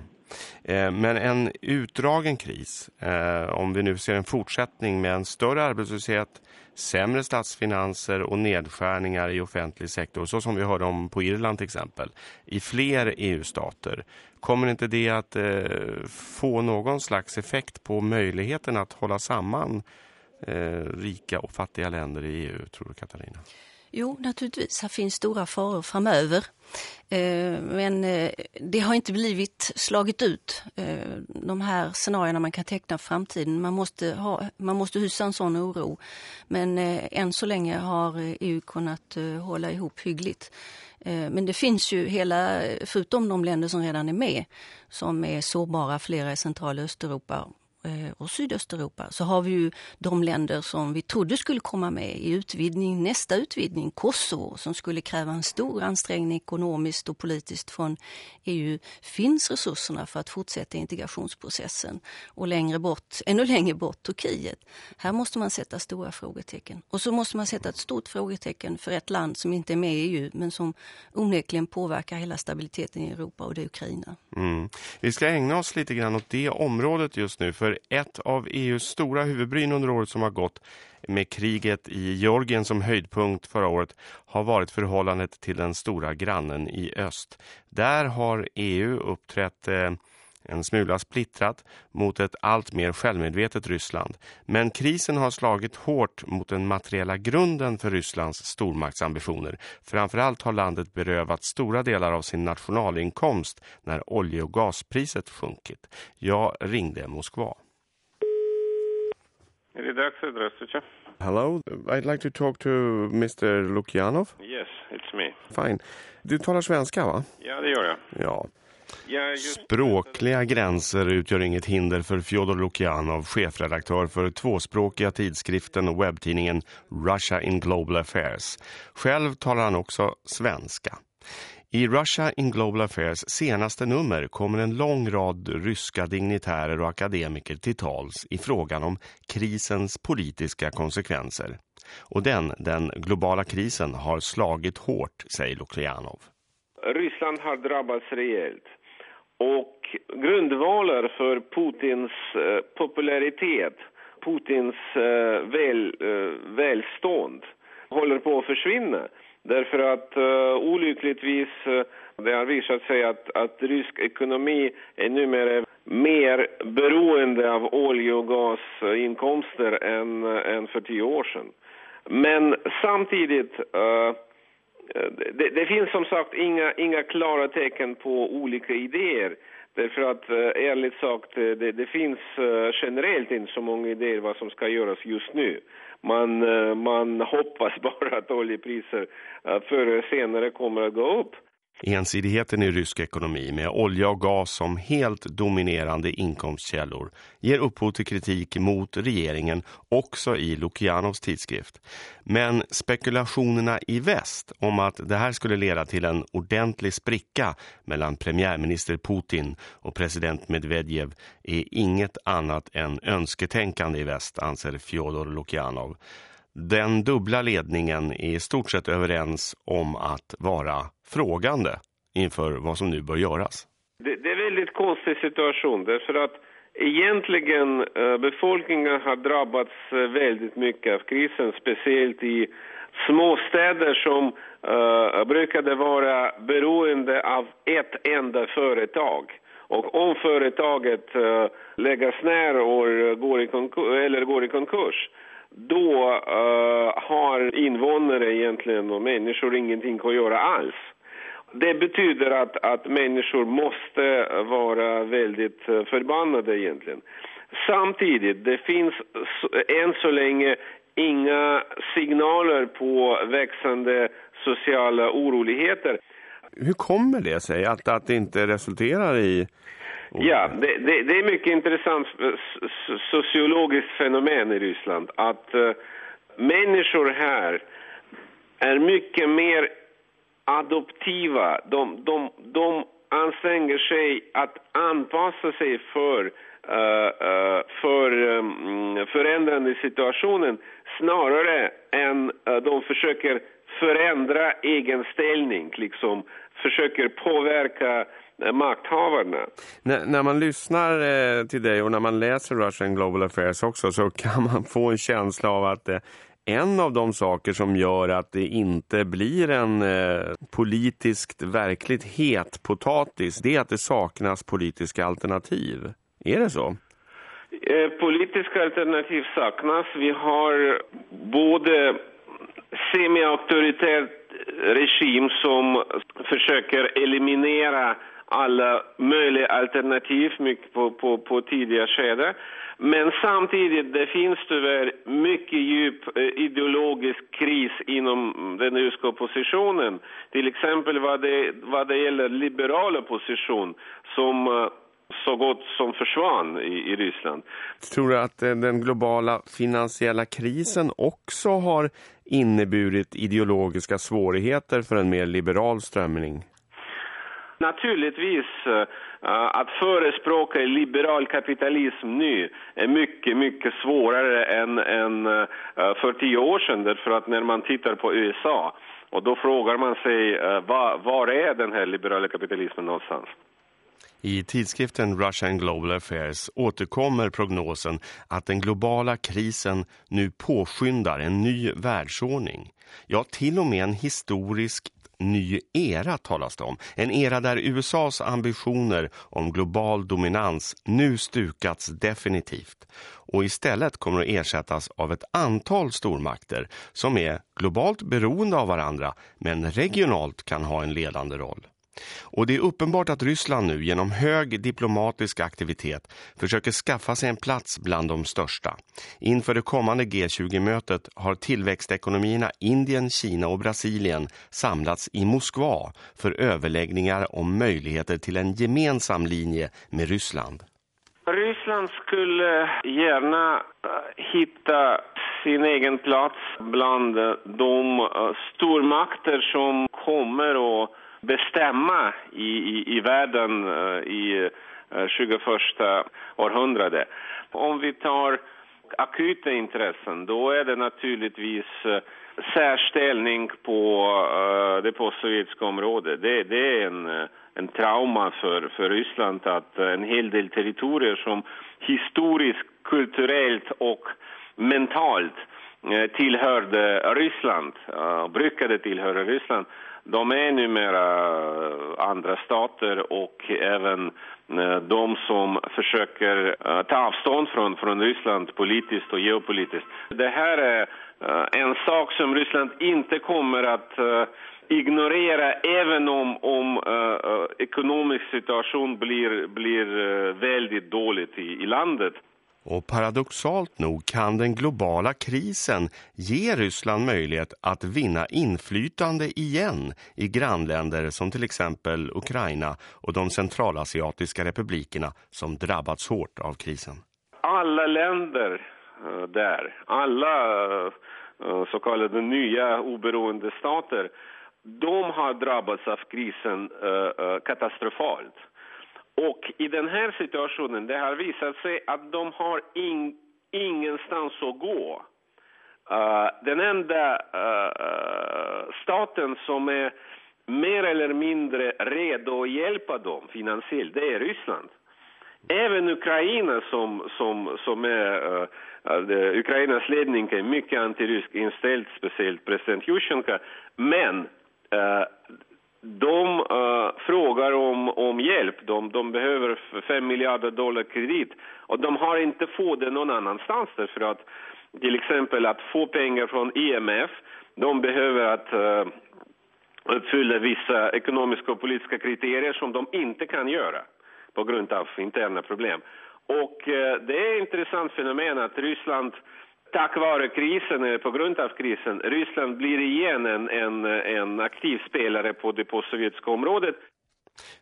Eh, men en utdragen kris, eh, om vi nu ser en fortsättning med en större arbetslöshet, sämre statsfinanser och nedskärningar i offentlig sektor, så som vi hörde om på Irland till exempel, i fler EU-stater, kommer inte det att eh, få någon slags effekt på möjligheten att hålla samman eh, rika och fattiga länder i EU, tror du Katarina? Jo, naturligtvis. Här finns stora faror framöver. Eh, men eh, det har inte blivit slagit ut eh, de här scenarierna man kan teckna för framtiden. Man måste, ha, man måste hysa en sån oro. Men än så länge har EU kunnat hålla ihop hyggligt. Men det finns ju hela, förutom de länder som redan är med, som är sårbara, flera i Central- och Östeuropa Eh, och Sydösteuropa så har vi ju de länder som vi trodde skulle komma med i utvidgning, nästa utvidgning, Kosovo, som skulle kräva en stor ansträngning ekonomiskt och politiskt från EU. Finns resurserna för att fortsätta integrationsprocessen? Och längre bort, ännu längre bort, Turkiet. Här måste man sätta stora frågetecken. Och så måste man sätta ett stort frågetecken för ett land som inte är med i EU men som onekligen påverkar hela stabiliteten i Europa och det är Ukraina. Mm. Vi ska ägna oss lite grann åt det området just nu för ett av EUs stora huvudbryn under året som har gått med kriget i Georgien som höjdpunkt förra året har varit förhållandet till den stora grannen i öst. Där har EU uppträtt eh, en smula splittrat mot ett allt mer självmedvetet Ryssland. Men krisen har slagit hårt mot den materiella grunden för Rysslands stormaktsambitioner. Framförallt har landet berövat stora delar av sin nationalinkomst när olje- och gaspriset sjunkit. Jag ringde Moskva. Редакция, здравствуйте. Hello, I'd like to talk to Mr. Lukyanov. Yes, it's me. Fine. Du talar svenska va? Ja, det gör jag. Ja. ja just... Språkliga gränser utgör inget hinder för Fyodor Lukyanov, chefredaktör för tvåspråkiga tidskriften och webbtidningen Russia in Global Affairs. Själv talar han också svenska. I Russia in Global Affairs senaste nummer kommer en lång rad ryska dignitärer och akademiker till tals i frågan om krisens politiska konsekvenser. Och den, den globala krisen, har slagit hårt, säger Luklianov. Ryssland har drabbats rejält. Och grundvalar för Putins eh, popularitet, Putins eh, väl, eh, välstånd håller på att försvinna. Därför att uh, olyckligtvis uh, det har visat sig att, att rysk ekonomi är numera mer beroende av olje- och gasinkomster än, uh, än för tio år sedan. Men samtidigt, uh, det, det, finns som sagt inga, inga klara tecken på olika idéer. Därför att ärligt sagt, det, det finns generellt inte så många idéer vad som ska göras just nu man, eh, man hoppas bara att oljepriser eh, förr eller senare kommer att gå upp. Ensidigheten i rysk ekonomi med olja och gas som helt dominerande inkomstkällor ger upphov till kritik mot regeringen också i Lukianovs tidskrift. Men spekulationerna i väst om att det här skulle leda till en ordentlig spricka mellan premiärminister Putin och president Medvedev är inget annat än önsketänkande i väst, anser Fjodor Lukianov. Den dubbla ledningen är i stort sett överens om att vara frågande inför vad som nu bör göras. Det, det är en väldigt konstig situation därför att egentligen eh, befolkningen har drabbats eh, väldigt mycket av krisen, speciellt i småstäder som uh, brukade vara beroende av ett enda företag. Och om företaget uh, läggs ner och går i, eller går i konkurs då uh, har invånare egentligen och människor ingenting att göra alls. Det betyder att, att människor måste vara väldigt eh, förbannade egentligen. Samtidigt, det finns än så länge inga signaler på växande sociala oroligheter. Hur kommer det sig att, att det inte resulterar i... Oh. Ja, det, det, det är mycket intressant sociologiskt fenomen i Ryssland att uh, människor här är mycket mer adoptiva. De, de, de anstränger sig att anpassa sig för, uh, uh, för um, förändrande situationen snarare än de försöker förändra egen ställning, liksom försöker påverka makthavarna. När, när man lyssnar eh, till dig och när man läser Russian Global Affairs också så kan man få en känsla av att eh, en av de saker som gör att det inte blir en eh, politiskt verkligt het potatis det är att det saknas politiska alternativ. Är det så? Eh, politiska alternativ saknas. Vi har både semi-auktoritär regim som försöker eliminera alla möjliga alternativ mycket på, på, på tidiga skede. Men samtidigt det finns tyvärr mycket djup eh, ideologisk kris inom den ryska oppositionen. Till exempel vad det, vad det gäller liberala position som eh, så gott som försvann i, i Ryssland. Tror du att eh, den globala finansiella krisen också har inneburit ideologiska svårigheter för en mer liberal strömning? Naturligtvis eh, att förespråka liberal kapitalism nu är mycket, mycket svårare än, än eh, för tio år sedan. Därför att när man tittar på USA och då frågar man sig eh, var, var är den här liberala kapitalismen någonstans? I tidskriften Russian Global Affairs återkommer prognosen att den globala krisen nu påskyndar en ny världsordning. Ja, till och med en historisk ny era talas det om. En era där USAs ambitioner om global dominans nu stukats definitivt. Och istället kommer att ersättas av ett antal stormakter som är globalt beroende av varandra men regionalt kan ha en ledande roll. Och det är uppenbart att Ryssland nu genom hög diplomatisk aktivitet försöker skaffa sig en plats bland de största. Inför det kommande G20-mötet har tillväxtekonomierna Indien, Kina och Brasilien samlats i Moskva för överläggningar om möjligheter till en gemensam linje med Ryssland. Ryssland skulle gärna eh, hitta sin egen plats bland de eh, stormakter som kommer att bestämma i, i, i världen eh, i eh, 21 århundradet. Om vi tar akuta intressen, då är det naturligtvis eh, särställning på det postsovjetiska området. Det, det är en, en trauma för, för Ryssland att en hel del territorier som historiskt, kulturellt och mentalt tillhörde Ryssland, brukade tillhöra Ryssland de är numera eh, andra stater och även eh, de som försöker eh, ta avstånd från, från Ryssland politiskt och geopolitiskt. Det här är en sak som Ryssland inte kommer att ignorera även om, om ekonomisk situation blir, blir väldigt dåligt i, i landet. Och paradoxalt nog kan den globala krisen ge Ryssland möjlighet att vinna inflytande igen i grannländer som till exempel Ukraina och de centralasiatiska republikerna som drabbats hårt av krisen. Alla länder eh, där, alla eh, så kallade nya oberoende stater, de har drabbats av krisen eh, katastrofalt. Och i den här situationen, det har visat sig att de har in, ingenstans att gå. Uh, den enda uh, staten som är mer eller mindre redo att hjälpa dem finansiellt, det är Ryssland. Även Ukraina som, som, som är, uh, Ukrainas ledning är mycket antirysk inställd, speciellt president Yushchenko. Men de uh, frågar om, om hjälp. De, de behöver 5 miljarder dollar kredit och de har inte fått det någon annanstans därför att till exempel att få pengar från IMF. De behöver att uh, uppfylla vissa ekonomiska och politiska kriterier som de inte kan göra på grund av interna problem. Och uh, det är ett intressant fenomen att Ryssland tack vare krisen, eller på grund av krisen, Ryssland blir igen en, en, en aktiv spelare på det postsovjetiska området.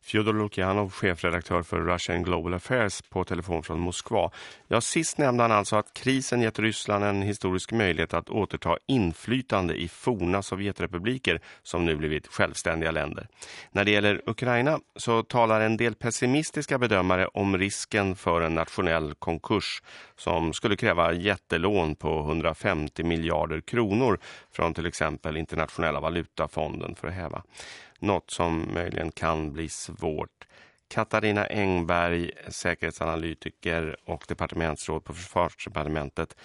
Fyodor Lukjanov, chefredaktör för Russian Global Affairs på telefon från Moskva. Ja, sist nämnde han alltså att krisen gett Ryssland en historisk möjlighet att återta inflytande i forna Sovjetrepubliker som nu blivit självständiga länder. När det gäller Ukraina så talar en del pessimistiska bedömare om risken för en nationell konkurs som skulle kräva jättelån på 150 miljarder kronor från till exempel Internationella valutafonden för att häva något som möjligen kan bli svårt. Katarina Engberg, säkerhetsanalytiker och departementsråd på försvarsdepartementet.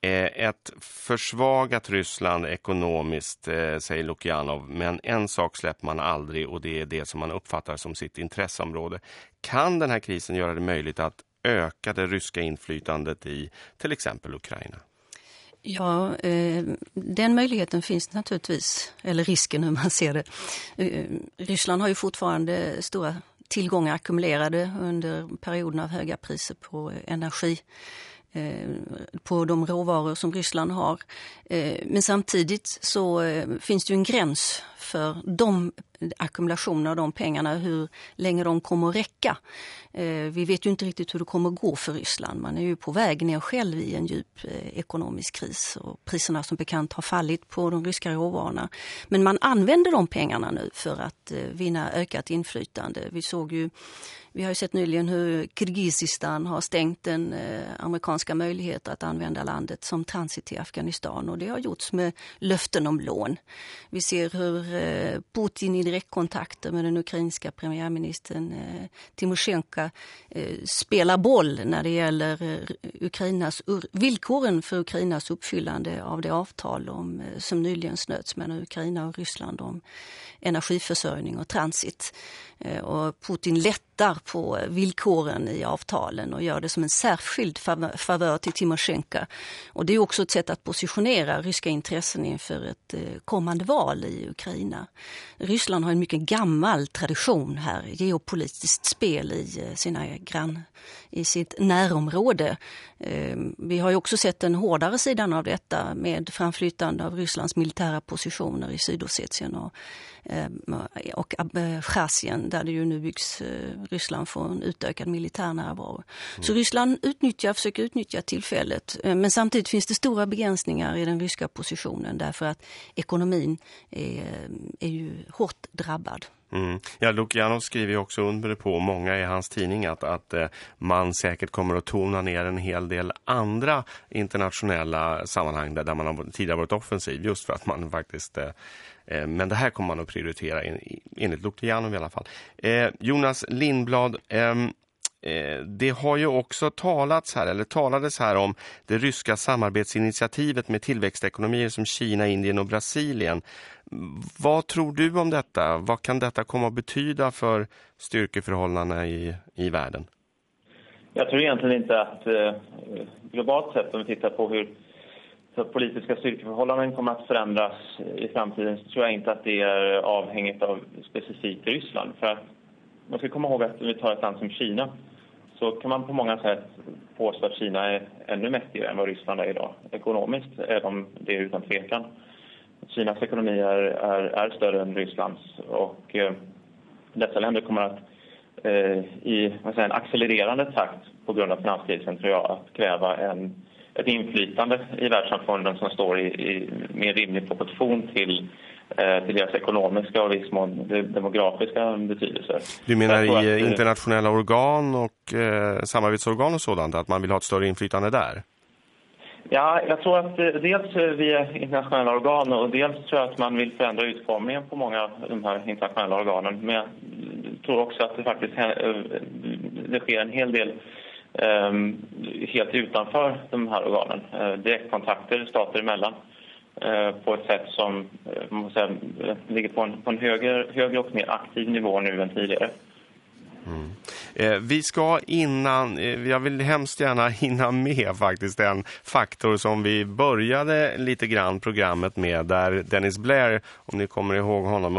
Ett försvagat Ryssland ekonomiskt, eh, säger Lukianov, men en sak släpper man aldrig och det är det som man uppfattar som sitt intresseområde. Kan den här krisen göra det möjligt att öka det ryska inflytandet i till exempel Ukraina? Ja, eh, den möjligheten finns naturligtvis, eller risken hur man ser det. Eh, Ryssland har ju fortfarande stora tillgångar ackumulerade under perioden av höga priser på energi eh, på de råvaror som Ryssland har. Eh, men samtidigt så eh, finns det ju en gräns för de ackumulationen av de pengarna, hur länge de kommer att räcka. Eh, vi vet ju inte riktigt hur det kommer att gå för Ryssland. Man är ju på väg ner själv i en djup eh, ekonomisk kris och priserna som bekant har fallit på de ryska råvarorna. Men man använder de pengarna nu för att eh, vinna ökat inflytande. Vi såg ju vi har ju sett nyligen hur Kirgizistan har stängt den amerikanska möjligheten att använda landet som transit till Afghanistan och det har gjorts med löften om lån. Vi ser hur Putin i direktkontakter med den ukrainska premiärministern eh, Timoshenko eh, spelar boll när det gäller eh, Ukrainas, villkoren för Ukrainas uppfyllande av det avtal om, eh, som nyligen snöts mellan Ukraina och Ryssland om energiförsörjning och transit. Eh, och Putin lättar på villkoren i avtalen och gör det som en särskild favör till Timoshenko. Och det är också ett sätt att positionera ryska intressen inför ett eh, kommande val i Ukraina. Ryssland har en mycket gammal tradition här, geopolitiskt spel i eh, sina grann i sitt närområde. Vi har också sett den hårdare sidan av detta med framflyttande av Rysslands militära positioner i Sydossetien och och Abchazien där det ju nu byggs eh, Ryssland får en utökad militär närvaro. Mm. Så Ryssland utnyttjar, försöker utnyttja tillfället. Eh, men samtidigt finns det stora begränsningar i den ryska positionen därför att ekonomin är, är ju hårt drabbad. Mm. Ja, Lukianov skriver också under på många i hans tidning att, att eh, man säkert kommer att tona ner en hel del andra internationella sammanhang där, där man har tidigare varit offensiv just för att man faktiskt eh, Eh, Eh, men det här kommer man att prioritera enligt Lukianov i alla fall. Eh, Jonas Lindblad, ehm, eh, det har ju också talats här, eller talades här om det ryska samarbetsinitiativet med tillväxtekonomier som Kina, Indien och Brasilien. Vad tror du om detta? Vad kan detta komma att betyda för styrkeförhållandena i, i världen? Jag tror egentligen inte att globalt sett om vi tittar på hur så politiska styrkeförhållanden kommer att förändras i framtiden så tror jag inte att det är avhängigt av specifikt Ryssland. För att man ska komma ihåg att om vi tar ett land som Kina så kan man på många sätt påstå att Kina är ännu mäktigare än vad Ryssland är idag. Ekonomiskt är de det utan tvekan. Kinas ekonomi är, är, är större än Rysslands och eh, dessa länder kommer att eh, i säga, en accelererande takt på grund av finanskrisen tror jag att kräva en ett inflytande i världssamfunden som står i, i mer rimlig proportion till eh, till deras ekonomiska och viss mån demografiska betydelse. Du menar i att, eh, internationella organ och eh, samarbetsorgan och sådant, att man vill ha ett större inflytande där? Ja, jag tror att eh, dels via internationella organ och dels tror jag att man vill förändra utformningen på många av de här internationella organen. Men jag tror också att det faktiskt det sker en hel del Ehm, helt utanför de här organen. Eh, direktkontakter stater emellan eh, på ett sätt som eh, man säga, ligger på en, på en högre, högre och mer aktiv nivå nu än tidigare. Mm. Eh, vi ska innan, eh, jag vill hemskt gärna hinna med faktiskt en faktor som vi började lite grann programmet med där Dennis Blair, om ni kommer ihåg honom,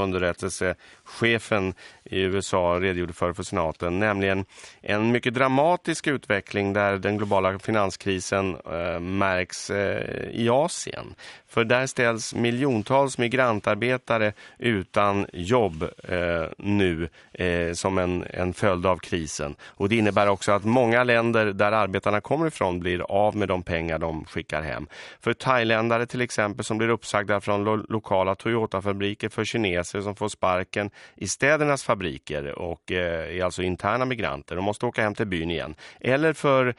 chefen i USA redogjorde för för senaten, nämligen en mycket dramatisk utveckling där den globala finanskrisen eh, märks eh, i Asien. För där ställs miljontals migrantarbetare utan jobb eh, nu eh, som en, en följd av krisen. Och det innebär också att många länder där arbetarna kommer ifrån blir av med de pengar de skickar hem. För thailändare till exempel som blir uppsagda från lo lokala Toyota-fabriker för kineser som får sparken i städernas fabriker och eh, är alltså interna migranter. De måste åka hem till byn igen. Eller för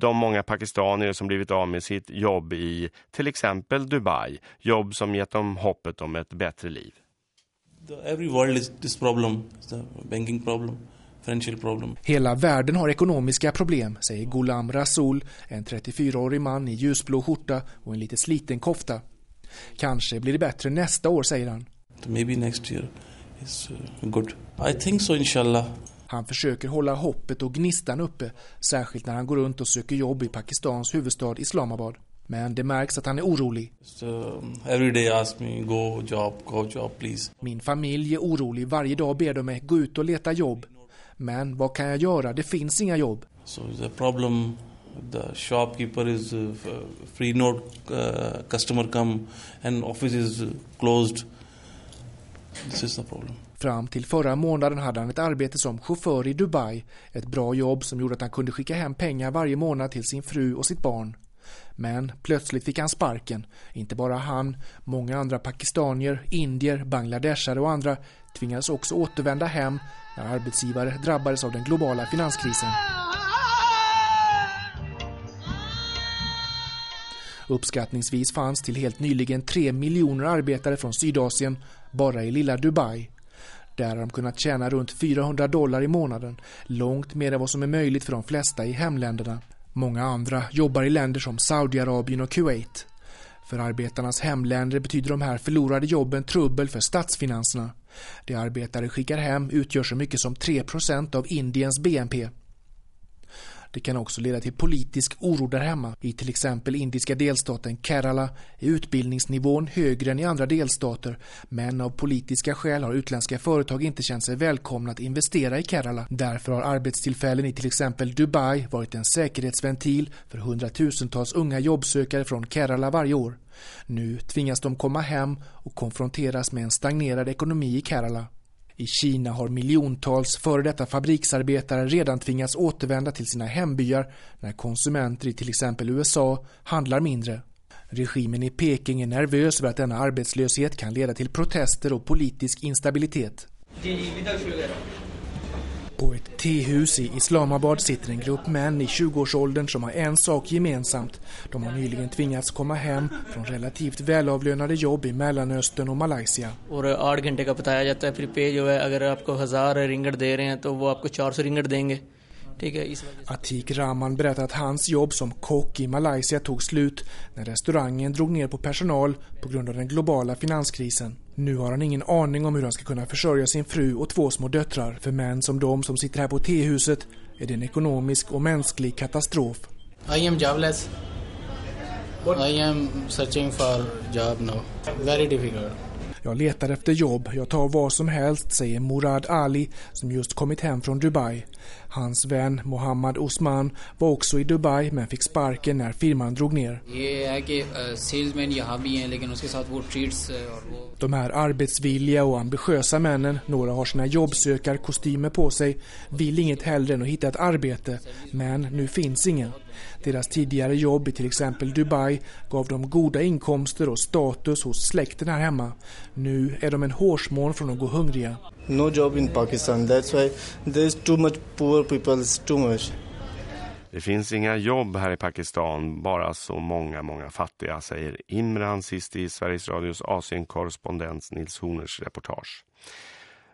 de många pakistanier som blivit av med sitt jobb i till exempel Dubai. Jobb som gett dem hoppet om ett bättre liv. Every world is this problem, the banking problem. Problem. Hela världen har ekonomiska problem, säger Gulam Rasul, en 34-årig man i ljusblå skjorta och en lite sliten kofta. Kanske blir det bättre nästa år, säger han. Maybe next year is uh, good. I think so, inshallah. Han försöker hålla hoppet och gnistan uppe, särskilt när han går runt och söker jobb i Pakistans huvudstad Islamabad. Men det märks att han är orolig. So, every day ask me, go job, go job please. Min familj är orolig. Varje dag ber de mig gå ut och leta jobb. Men vad kan jag göra? Det finns inga jobb. So the problem the shopkeeper is uh, free note uh, customer come and office is closed. Problem. Fram till förra månaden hade han ett arbete som chaufför i Dubai. Ett bra jobb som gjorde att han kunde skicka hem pengar varje månad till sin fru och sitt barn. Men plötsligt fick han sparken. Inte bara han, många andra pakistanier, indier, bangladeshare och andra tvingades också återvända hem när arbetsgivare drabbades av den globala finanskrisen. Uppskattningsvis fanns till helt nyligen tre miljoner arbetare från Sydasien bara i lilla Dubai. Där har de kunnat tjäna runt 400 dollar i månaden, långt mer än vad som är möjligt för de flesta i hemländerna. Många andra jobbar i länder som Saudiarabien och Kuwait. För arbetarnas hemländer betyder de här förlorade jobben trubbel för statsfinanserna. Det arbetare skickar hem utgör så mycket som 3% av Indiens BNP. Det kan också leda till politisk oro där hemma. I till exempel indiska delstaten Kerala är utbildningsnivån högre än i andra delstater men av politiska skäl har utländska företag inte känt sig välkomna att investera i Kerala. Därför har arbetstillfällen i till exempel Dubai varit en säkerhetsventil för hundratusentals unga jobbsökare från Kerala varje år. Nu tvingas de komma hem och konfronteras med en stagnerad ekonomi i Kerala. I Kina har miljontals före detta fabriksarbetare redan tvingats återvända till sina hembyar när konsumenter i till exempel USA handlar mindre. Regimen i Peking är nervös över att denna arbetslöshet kan leda till protester och politisk instabilitet. På ett tehus i Islamabad sitter en grupp män i 20-årsåldern som har en sak gemensamt. De har nyligen tvingats komma hem från relativt välavlönade jobb i Mellanöstern och Malaysia. और आठ घंटे का बताया जाता है फिर पे जो है अगर आपको हजार रिंगट दे रहे हैं तो वो आपको चार सौ रिंगट देंगे Atik Rahman berättar att hans jobb som kock i Malaysia tog slut när restaurangen drog ner på personal på grund av den globala finanskrisen. Nu har han ingen aning om hur han ska kunna försörja sin fru och två små döttrar. För män som de som sitter här på tehuset är det en ekonomisk och mänsklig katastrof. I am jobless. I am searching for job now. Very difficult. Jag letar efter jobb, jag tar vad som helst, säger Murad Ali som just kommit hem från Dubai. Hans vän Mohammad Osman var också i Dubai men fick sparken när firman drog ner. De här arbetsvilliga och ambitiösa männen, några har sina jobbsökarkostymer på sig, vill inget hellre än att hitta ett arbete, men nu finns ingen. Deras tidigare jobb i till exempel Dubai gav dem goda inkomster och status hos släkten här hemma. Nu är de en hårsmån från att gå hungriga. No job in Pakistan. That's why there's too much poor people, too much. Det finns inga jobb här i Pakistan, bara så många, många fattiga, säger Imran sist i Sveriges Radios Asien-korrespondent Nils Horners reportage.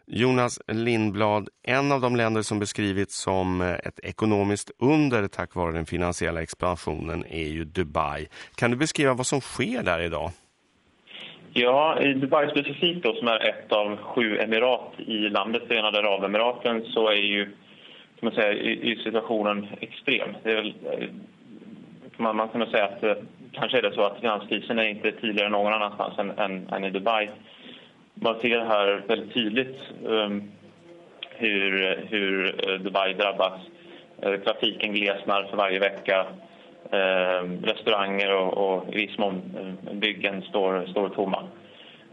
Jonas Lindblad, en av de länder som beskrivits som eh, ett ekonomiskt under tack vare den finansiella expansionen är ju Dubai. Kan du beskriva vad som sker där idag? Ja, i Dubai specifikt då, som är ett av sju emirat i landet Förenade Arabemiraten så är ju kan man säga, är, situationen extrem. Det är väl, eh, man, man kan säga att eh, kanske är det så att finanskrisen är inte tydligare någon annanstans än, än, än i Dubai. Man ser här väldigt tydligt um, hur, hur eh, Dubai drabbas. Uh, trafiken glesnar för varje vecka. Uh, restauranger och, och i viss mån uh, byggen står, står tomma.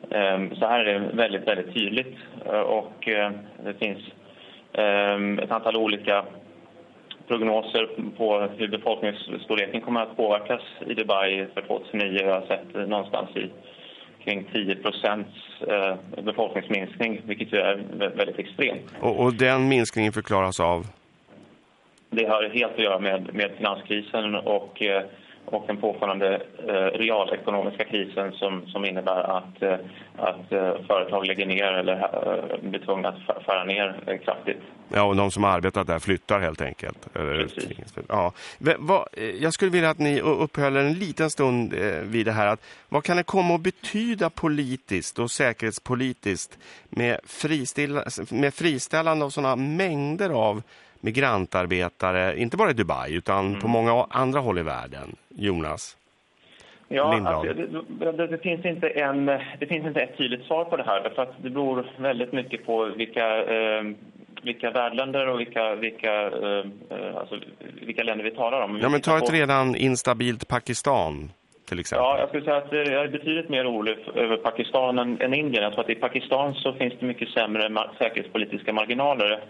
Um, så här är det väldigt, väldigt tydligt. och det finns um, ett antal olika prognoser på hur befolkningsstorleken kommer att påverkas i Dubai för 2009. Jag har sett någonstans i kring 10 procents eh, befolkningsminskning, vilket ju är väldigt extremt. Och, och, den minskningen förklaras av? Det har helt att göra med, med finanskrisen och eh, och den påföljande eh, realekonomiska krisen som, som innebär att, eh, att eh, företag lägger ner eller eh, blir tvungna att skära ner eh, kraftigt. Ja, och de som arbetat där flyttar helt enkelt. Ja. Vad, eh, jag skulle vilja att ni upphöll en liten stund vid det här. Att, vad kan det komma att betyda politiskt och säkerhetspolitiskt med, med friställande av sådana mängder av migrantarbetare, inte bara i Dubai utan mm. på många andra håll i världen. Jonas? Ja, alltså, det, det, det, finns inte en, det finns inte ett tydligt svar på det här. För att det beror väldigt mycket på vilka, eh, vilka värdländer och vilka, vilka, eh, alltså, vilka länder vi talar om. Ja, men ta ett på... redan instabilt Pakistan. Ja, jag skulle säga att jag är betydligt mer orolig över Pakistan än, än Indien. Jag tror att i Pakistan så finns det mycket sämre säkerhetspolitiska marginaler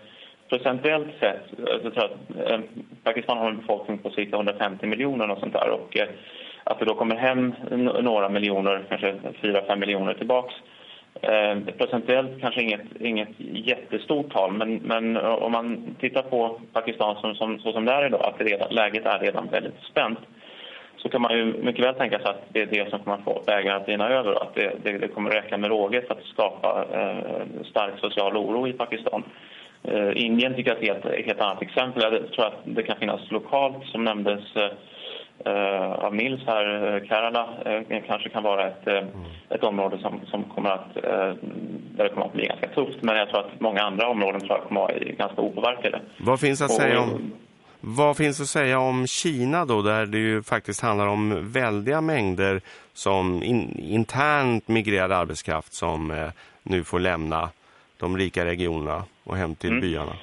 procentuellt sett, alltså, så tror jag att eh, Pakistan har en befolkning på cirka 150 miljoner och sånt där. Och eh, att det då kommer hem några miljoner, kanske 4-5 miljoner tillbaks. Eh, procentuellt kanske inget, inget jättestort tal, men, men eh, om man tittar på Pakistan som, som, så som det är idag, att det redan, läget är redan väldigt spänt, så kan man ju mycket väl tänka sig att det är det som kommer att få vägarna att rinna över att det, det, det kommer räcka med råge för att skapa eh, stark social oro i Pakistan. Uh, Indien tycker jag är ett helt, helt annat exempel. Jag tror att det kan finnas lokalt, som nämndes uh, av Nils här, Kerala uh, kanske kan vara ett, uh, ett område som, som kommer att, där det kommer att bli ganska tufft. Men jag tror att många andra områden tror jag kommer att vara ganska opåverkade. Vad finns att säga om... Vad finns att säga om Kina då, där det ju faktiskt handlar om väldiga mängder som in, internt migrerad arbetskraft som eh, nu får lämna de rika regionerna och hem till mm. byarna?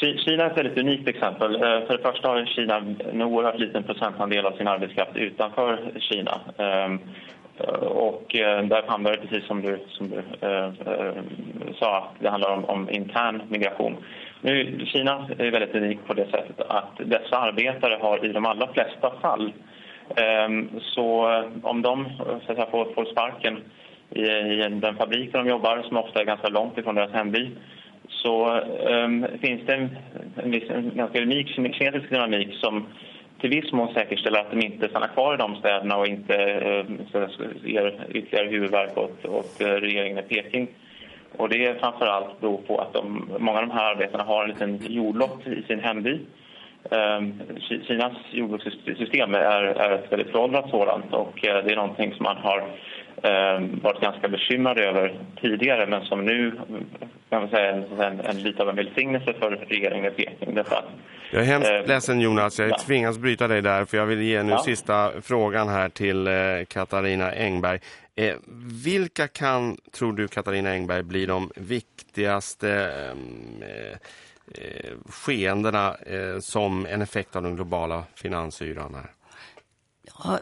Kina är ett väldigt unikt exempel. Eh, för det första har Kina en oerhört liten procentandel av sin arbetskraft utanför Kina. Ehm, och eh, där handlar det precis som du, som du eh, sa, det handlar om, om, intern migration. Nu, Kina är väldigt unik på det sättet att dessa arbetare har i de allra flesta fall ehm, så om de så att säga, får, får sparken i, i den fabrik där de jobbar som ofta är ganska långt ifrån deras hemby så um, finns det en, en, viss, en ganska unik kinesisk dynamik som till viss mån säkerställer att de inte stannar kvar i de städerna och inte ehm, uh, ger ytterligare huvudvärk åt, åt eh, regeringen i Peking. Och det är framför allt då på att de, många av de här arbetarna har en liten jordlott i sin hemby. Um, Kinas jordbrukssystem är, är ett väldigt föråldrat sådant och uh, det är någonting som man har varit ganska bekymrad över tidigare men som nu kan man säga en, en, en lite av en välsignelse för regeringen i Peking. Jag är hemskt eh, ledsen Jonas, jag ja. tvingas bryta dig där för jag vill ge nu ja. sista frågan här till eh, Katarina Engberg. Eh, vilka kan, tror du Katarina Engberg, bli de viktigaste ehm, eh, eh, skeendena eh, som en effekt av den globala finansyran här?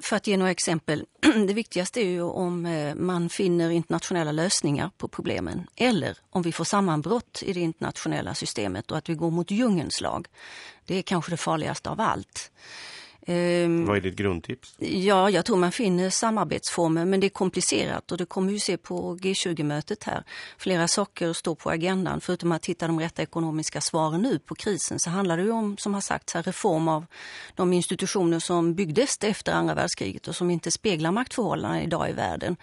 För att ge några exempel. Det viktigaste är ju om eh, man finner internationella lösningar på problemen eller om vi får sammanbrott i det internationella systemet och att vi går mot djungelns lag. Det är kanske det farligaste av allt. Um, Vad är ditt grundtips? Ja, jag tror man finner samarbetsformer men det är komplicerat och det kommer vi se på G20-mötet här. Flera saker står på agendan. Förutom att hitta de rätta ekonomiska svaren nu på krisen så handlar det om, som har sagts här, reform av de institutioner som byggdes efter andra världskriget och som inte speglar maktförhållandena idag i världen.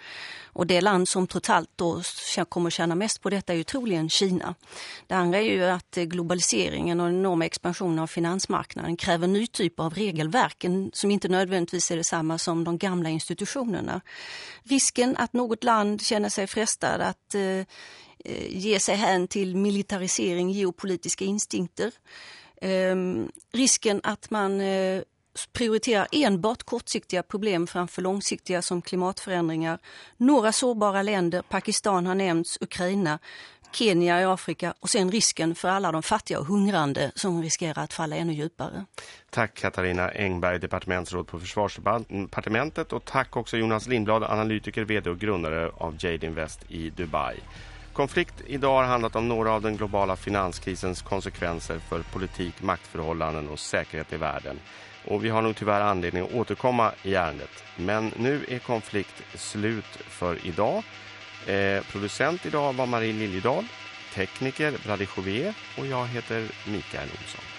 Och det land som totalt då kommer att tjäna mest på detta är ju troligen Kina. Det andra är ju att eh, globaliseringen och den enorma expansionen av finansmarknaden kräver ny typ av regelverk som inte nödvändigtvis är detsamma som de gamla institutionerna. Risken att något land känner sig frestad att eh, eh ge sig hän till militarisering, geopolitiska instinkter Eh, risken att man eh, prioriterar enbart kortsiktiga problem framför långsiktiga som klimatförändringar. Några sårbara länder, Pakistan har nämnts, Ukraina, Kenya i Afrika och sen risken för alla de fattiga och hungrande som riskerar att falla ännu djupare. Tack Katarina Engberg, departementsråd på Försvarsdepartementet och tack också Jonas Lindblad, analytiker, vd och grundare av Jade Invest i Dubai. Konflikt idag har handlat om några av den globala finanskrisens konsekvenser för politik, maktförhållanden och säkerhet i världen. Och vi har nog tyvärr anledning att återkomma i ärendet. Men nu är konflikt slut för idag. Eh, producent idag var Marie Liljedahl, tekniker Brady Chauvier och jag heter Mikael Olsson.